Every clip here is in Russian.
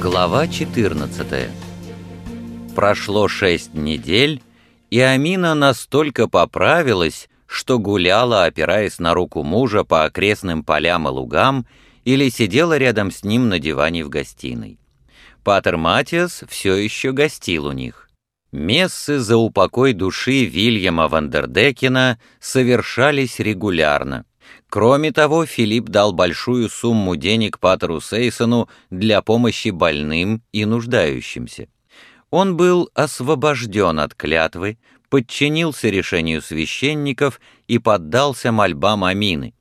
Глава 14 Прошло шесть недель, и Амина настолько поправилась, что гуляла, опираясь на руку мужа по окрестным полям и лугам, или сидела рядом с ним на диване в гостиной. Патер Матиас все еще гостил у них. Мессы за упокой души Вильяма Вандердекена совершались регулярно. Кроме того, Филипп дал большую сумму денег Патеру Сейсону для помощи больным и нуждающимся. Он был освобожден от клятвы, подчинился решению священников и поддался мольбам Амины.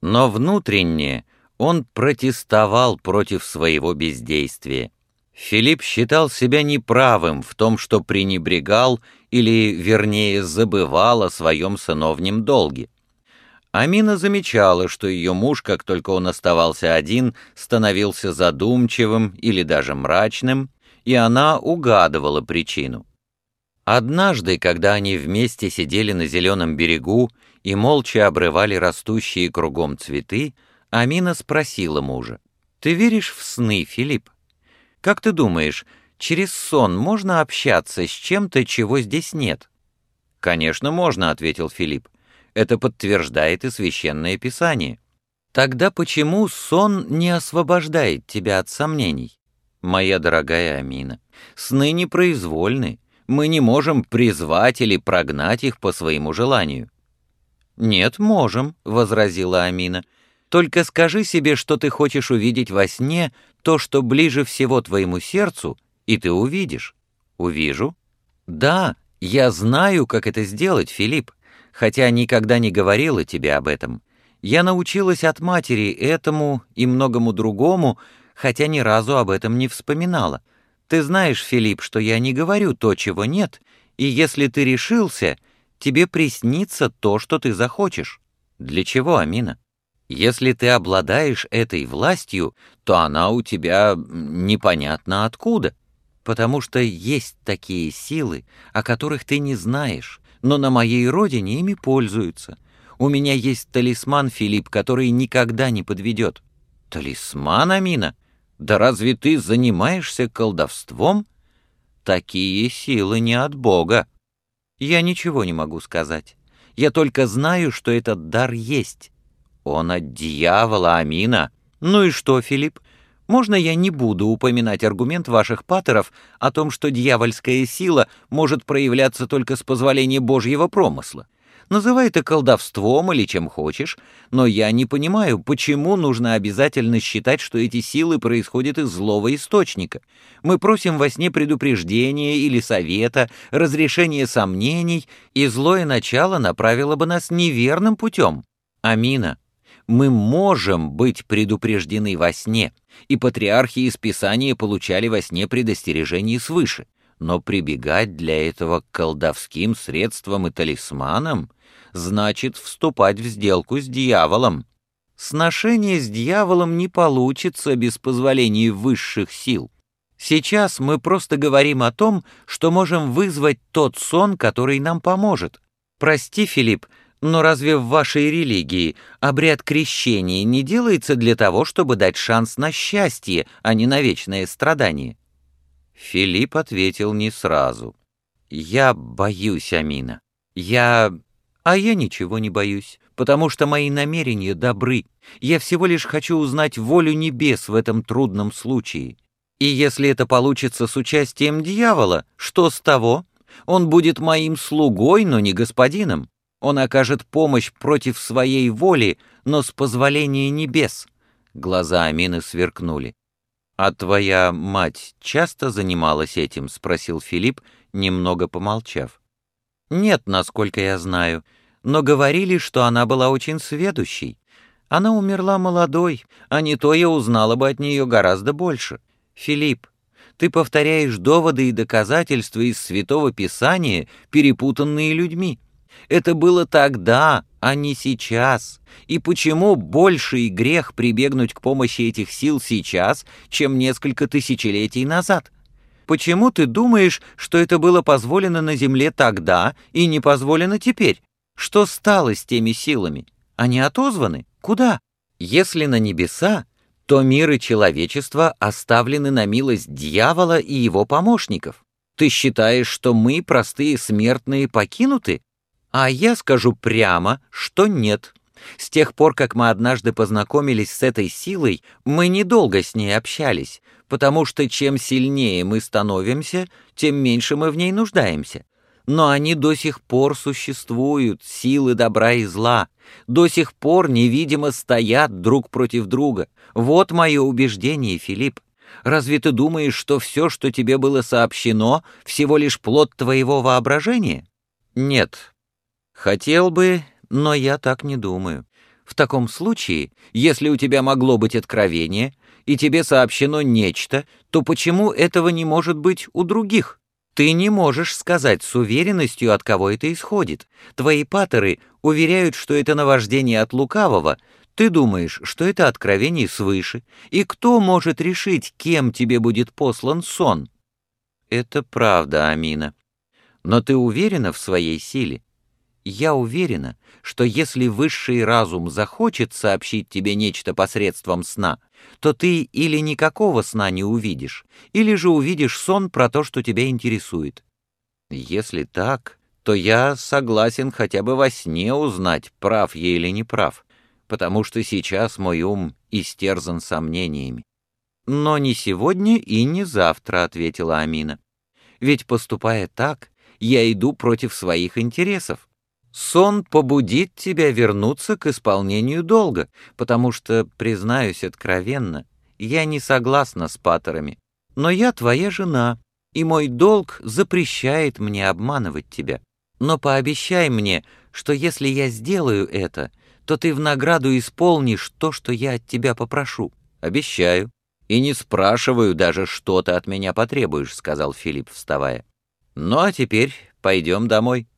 Но внутренне он протестовал против своего бездействия. Филипп считал себя неправым в том, что пренебрегал или, вернее, забывал о своем сыновнем долге. Амина замечала, что ее муж, как только он оставался один, становился задумчивым или даже мрачным, и она угадывала причину. Однажды, когда они вместе сидели на зеленом берегу и молча обрывали растущие кругом цветы, Амина спросила мужа, «Ты веришь в сны, Филипп? Как ты думаешь, через сон можно общаться с чем-то, чего здесь нет?» «Конечно, можно», — ответил Филипп. Это подтверждает и священное писание. Тогда почему сон не освобождает тебя от сомнений? Моя дорогая Амина, сны непроизвольны. Мы не можем призвать или прогнать их по своему желанию. «Нет, можем», — возразила Амина. «Только скажи себе, что ты хочешь увидеть во сне то, что ближе всего твоему сердцу, и ты увидишь». «Увижу?» «Да, я знаю, как это сделать, Филипп хотя никогда не говорила тебе об этом. Я научилась от матери этому и многому другому, хотя ни разу об этом не вспоминала. Ты знаешь, Филипп, что я не говорю то, чего нет, и если ты решился, тебе приснится то, что ты захочешь. Для чего, Амина? Если ты обладаешь этой властью, то она у тебя непонятно откуда, потому что есть такие силы, о которых ты не знаешь, но на моей родине ими пользуются. У меня есть талисман, Филипп, который никогда не подведет». «Талисман, Амина? Да разве ты занимаешься колдовством?» «Такие силы не от Бога». «Я ничего не могу сказать. Я только знаю, что этот дар есть. Он от дьявола, Амина. Ну и что, Филипп? Можно я не буду упоминать аргумент ваших патеров о том, что дьявольская сила может проявляться только с позволения Божьего промысла? Называй это колдовством или чем хочешь, но я не понимаю, почему нужно обязательно считать, что эти силы происходят из злого источника. Мы просим во сне предупреждения или совета, разрешения сомнений, и злое начало направило бы нас неверным путем. Амина мы можем быть предупреждены во сне, и патриархи из Писания получали во сне предостережение свыше. Но прибегать для этого к колдовским средствам и талисманам значит вступать в сделку с дьяволом. Сношение с дьяволом не получится без позволения высших сил. Сейчас мы просто говорим о том, что можем вызвать тот сон, который нам поможет. Прости, Филипп, но разве в вашей религии обряд крещения не делается для того, чтобы дать шанс на счастье, а не на вечное страдание? Филипп ответил не сразу. «Я боюсь, Амина. Я... А я ничего не боюсь, потому что мои намерения добры. Я всего лишь хочу узнать волю небес в этом трудном случае. И если это получится с участием дьявола, что с того? Он будет моим слугой, но не господином. Он окажет помощь против своей воли, но с позволения небес. Глаза Амины сверкнули. «А твоя мать часто занималась этим?» — спросил Филипп, немного помолчав. «Нет, насколько я знаю, но говорили, что она была очень сведущей. Она умерла молодой, а не то я узнала бы от нее гораздо больше. Филипп, ты повторяешь доводы и доказательства из Святого Писания, перепутанные людьми. Это было тогда, а не сейчас. И почему больший грех прибегнуть к помощи этих сил сейчас, чем несколько тысячелетий назад? Почему ты думаешь, что это было позволено на земле тогда и не позволено теперь? Что стало с теми силами? Они отозваны? Куда? Если на небеса, то мир и человечество оставлены на милость дьявола и его помощников. Ты считаешь, что мы, простые смертные, покинуты? А я скажу прямо, что нет. С тех пор, как мы однажды познакомились с этой силой, мы недолго с ней общались, потому что чем сильнее мы становимся, тем меньше мы в ней нуждаемся. Но они до сих пор существуют, силы добра и зла, до сих пор невидимо стоят друг против друга. Вот мое убеждение, Филипп. Разве ты думаешь, что все, что тебе было сообщено, всего лишь плод твоего воображения? Нет. Хотел бы, но я так не думаю. В таком случае, если у тебя могло быть откровение, и тебе сообщено нечто, то почему этого не может быть у других? Ты не можешь сказать с уверенностью, от кого это исходит. Твои патеры уверяют, что это наваждение от лукавого. Ты думаешь, что это откровение свыше. И кто может решить, кем тебе будет послан сон? Это правда, Амина. Но ты уверена в своей силе? Я уверена, что если высший разум захочет сообщить тебе нечто посредством сна, то ты или никакого сна не увидишь, или же увидишь сон про то, что тебя интересует. Если так, то я согласен хотя бы во сне узнать, прав я или не прав, потому что сейчас мой ум истерзан сомнениями. «Но не сегодня и не завтра», — ответила Амина. «Ведь, поступая так, я иду против своих интересов. Сон побудит тебя вернуться к исполнению долга, потому что, признаюсь откровенно, я не согласна с патерами. Но я твоя жена, и мой долг запрещает мне обманывать тебя. Но пообещай мне, что если я сделаю это, то ты в награду исполнишь то, что я от тебя попрошу. Обещаю. И не спрашиваю даже, что ты от меня потребуешь, сказал Филипп, вставая. Ну а теперь пойдем домой.